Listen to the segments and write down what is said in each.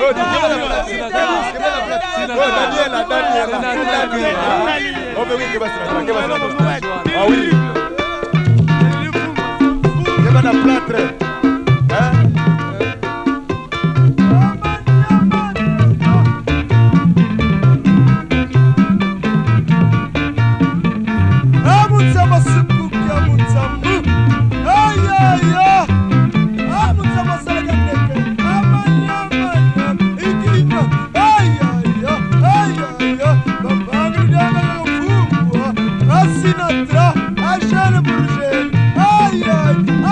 Daniela, Daniela, Daniela. Oh, mais oui, que va se faire, que va se faire. Ah oui.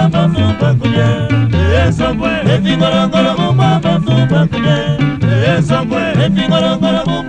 mumba mumba kude esongwe efingolongolo mumba mumba kude esongwe efingolongolo mumba